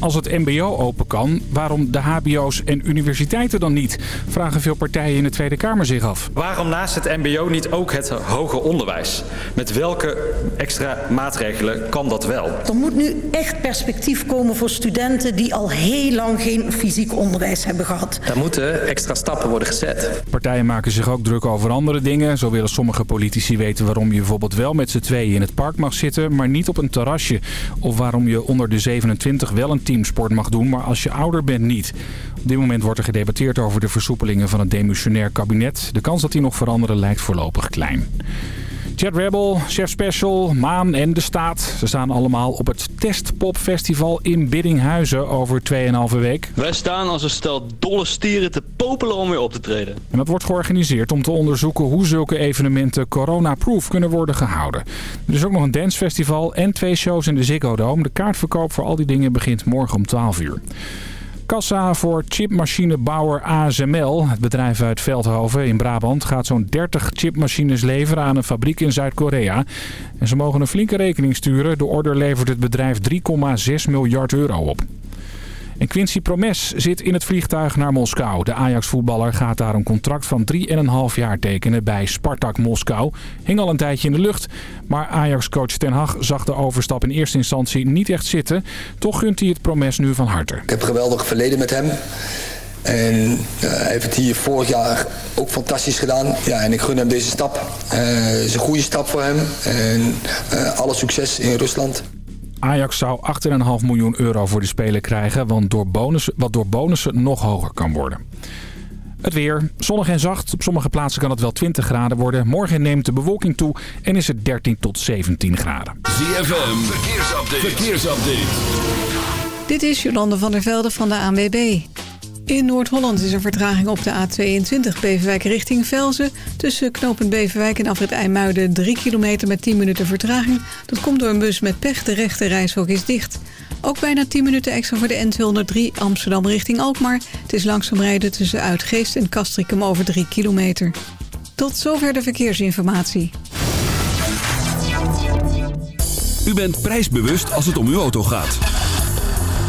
Als het mbo open kan, waarom de hbo's en universiteiten dan niet? Vragen veel partijen in de Tweede Kamer zich af. Waarom naast het mbo niet ook het hoger onderwijs? Met welke extra maatregelen kan dat wel? Er moet nu echt perspectief komen voor studenten die al heel lang geen fysiek onderwijs hebben gehad. Daar moeten extra stappen worden gezet. Partijen maken zich ook druk over andere dingen. Zo willen sommige politici weten waarom je bijvoorbeeld wel met z'n tweeën in het park mag zitten, maar niet op een terrasje. Of waarom je onder de 27 wel een teamsport mag doen, maar als je ouder bent niet. Op dit moment wordt er gedebatteerd over de versoepelingen van het demissionair kabinet. De kans dat die nog veranderen lijkt voorlopig klein. Jet Rebel, Chef Special, Maan en De Staat. Ze staan allemaal op het Testpop Festival in Biddinghuizen over 2,5 week. Wij staan als een stel dolle stieren te popelen om weer op te treden. En dat wordt georganiseerd om te onderzoeken hoe zulke evenementen corona-proof kunnen worden gehouden. Er is ook nog een dancefestival en twee shows in de Ziggo Dome. De kaartverkoop voor al die dingen begint morgen om 12 uur. Kassa voor chipmachinebouwer ASML. Het bedrijf uit Veldhoven in Brabant gaat zo'n 30 chipmachines leveren aan een fabriek in Zuid-Korea. En ze mogen een flinke rekening sturen. De order levert het bedrijf 3,6 miljard euro op. En Quincy Promes zit in het vliegtuig naar Moskou. De Ajax-voetballer gaat daar een contract van 3,5 jaar tekenen bij Spartak Moskou. Hing al een tijdje in de lucht, maar Ajax-coach Ten Hag zag de overstap in eerste instantie niet echt zitten. Toch gunt hij het Promes nu van harte. Ik heb geweldig verleden met hem. En hij heeft het hier vorig jaar ook fantastisch gedaan. Ja, en ik gun hem deze stap. Uh, het is een goede stap voor hem. En uh, alle succes in Rusland. Ajax zou 8,5 miljoen euro voor de Spelen krijgen, want door bonussen, wat door bonussen nog hoger kan worden. Het weer. Zonnig en zacht. Op sommige plaatsen kan het wel 20 graden worden. Morgen neemt de bewolking toe en is het 13 tot 17 graden. ZFM. Verkeersupdate. Verkeersupdate. Dit is Jolande van der Velde van de ANWB. In Noord-Holland is er vertraging op de A22 Beverwijk richting Velzen. Tussen knooppunt Beverwijk en afrit IJmuiden 3 kilometer met 10 minuten vertraging. Dat komt door een bus met pech. De rechte reishok is dicht. Ook bijna 10 minuten extra voor de N203 Amsterdam richting Alkmaar. Het is langzaam rijden tussen Uitgeest en Castricum over 3 kilometer. Tot zover de verkeersinformatie. U bent prijsbewust als het om uw auto gaat.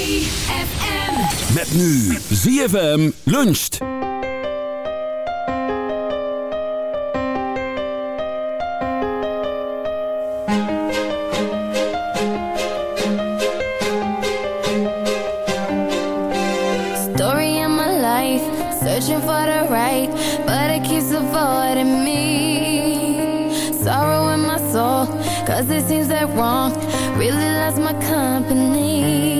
ZFM. Met nu ZFM luncht. Story of my life, searching for the right, but it keeps avoiding me. Sorrow in my soul, cause it seems that wrong really loves my company.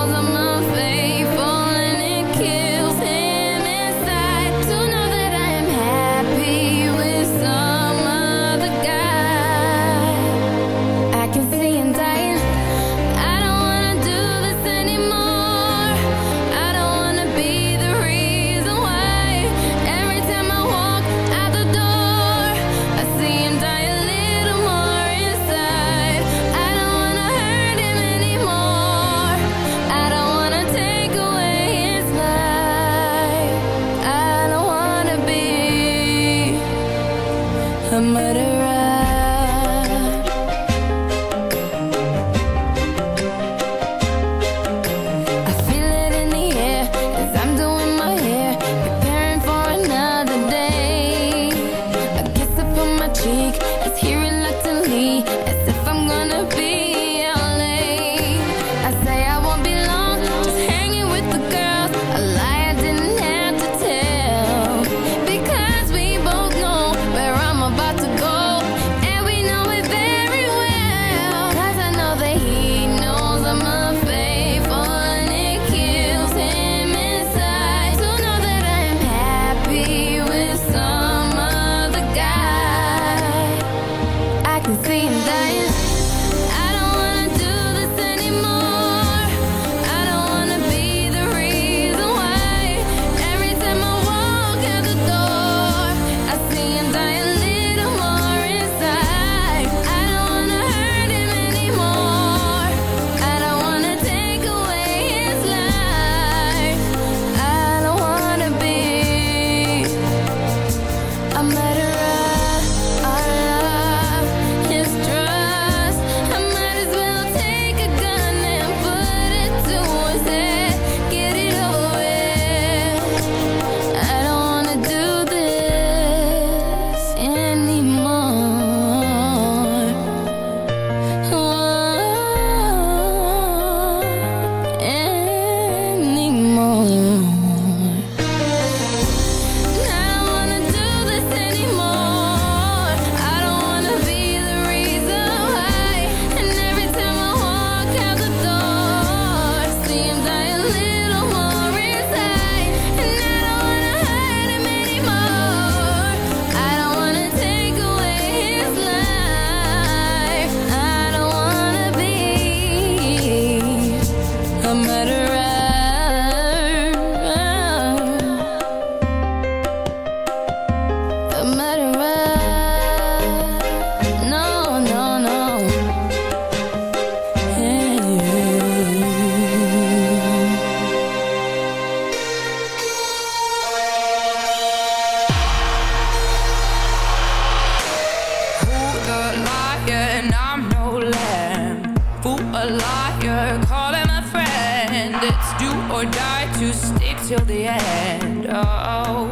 that's do or die to stay till the end. Oh,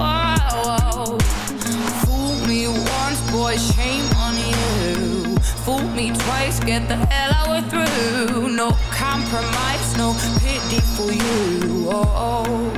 whoa, whoa. Fool me once, boy, shame on you. Fool me twice, get the hell out of through. No compromise, no pity for you. Oh Oh.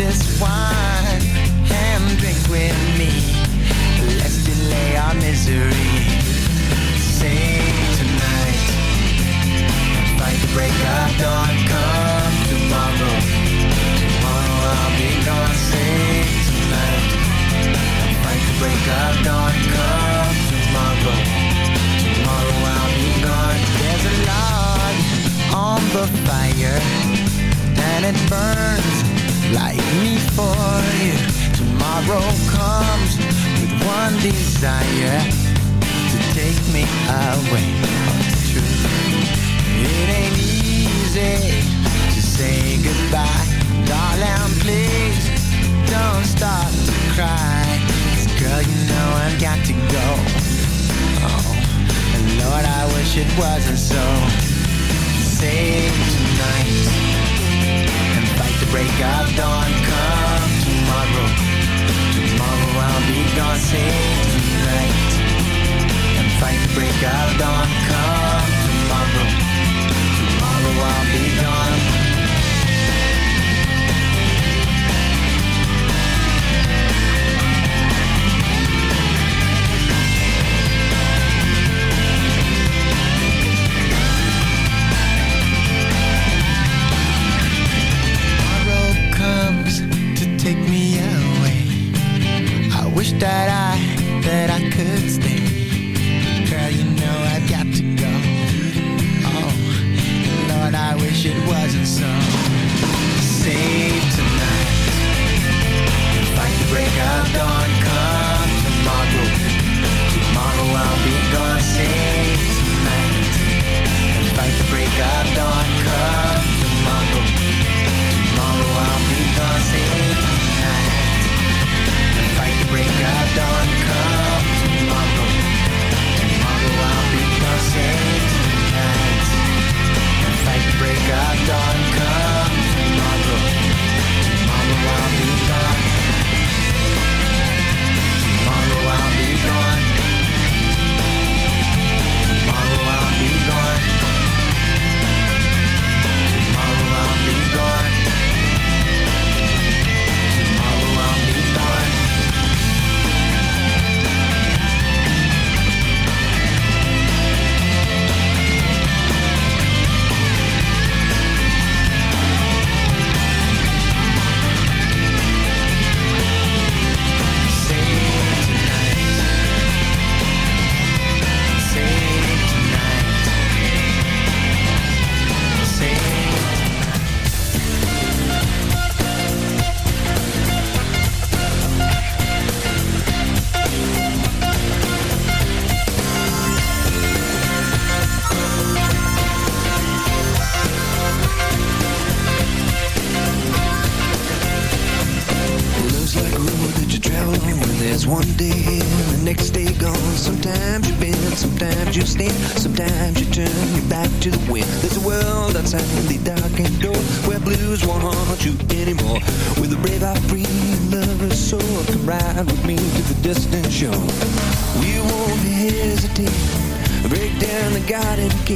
this wine.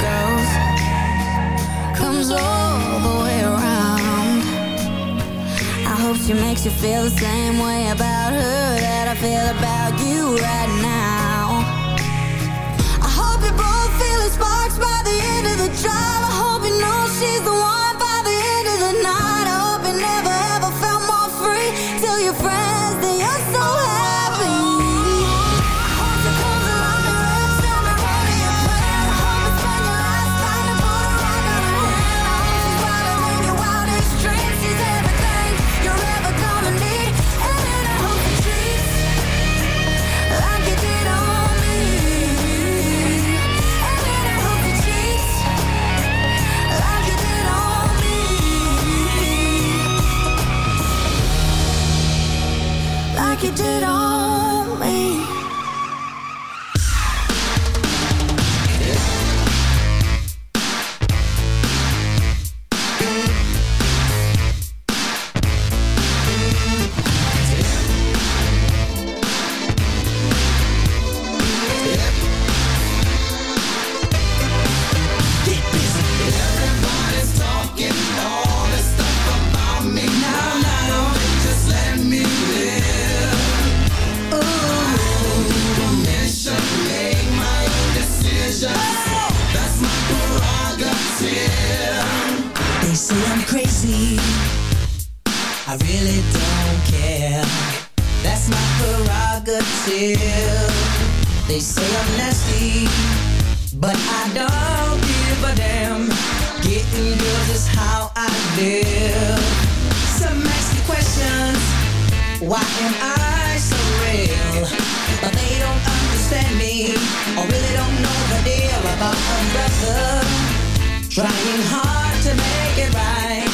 goes comes all the way around. I hope she makes you feel the same way about her that I feel about you right now. Why am I so real? But they don't understand me. Or really don't know the deal about a brother. Trying hard to make it right.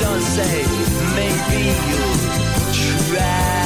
does say maybe you'll try.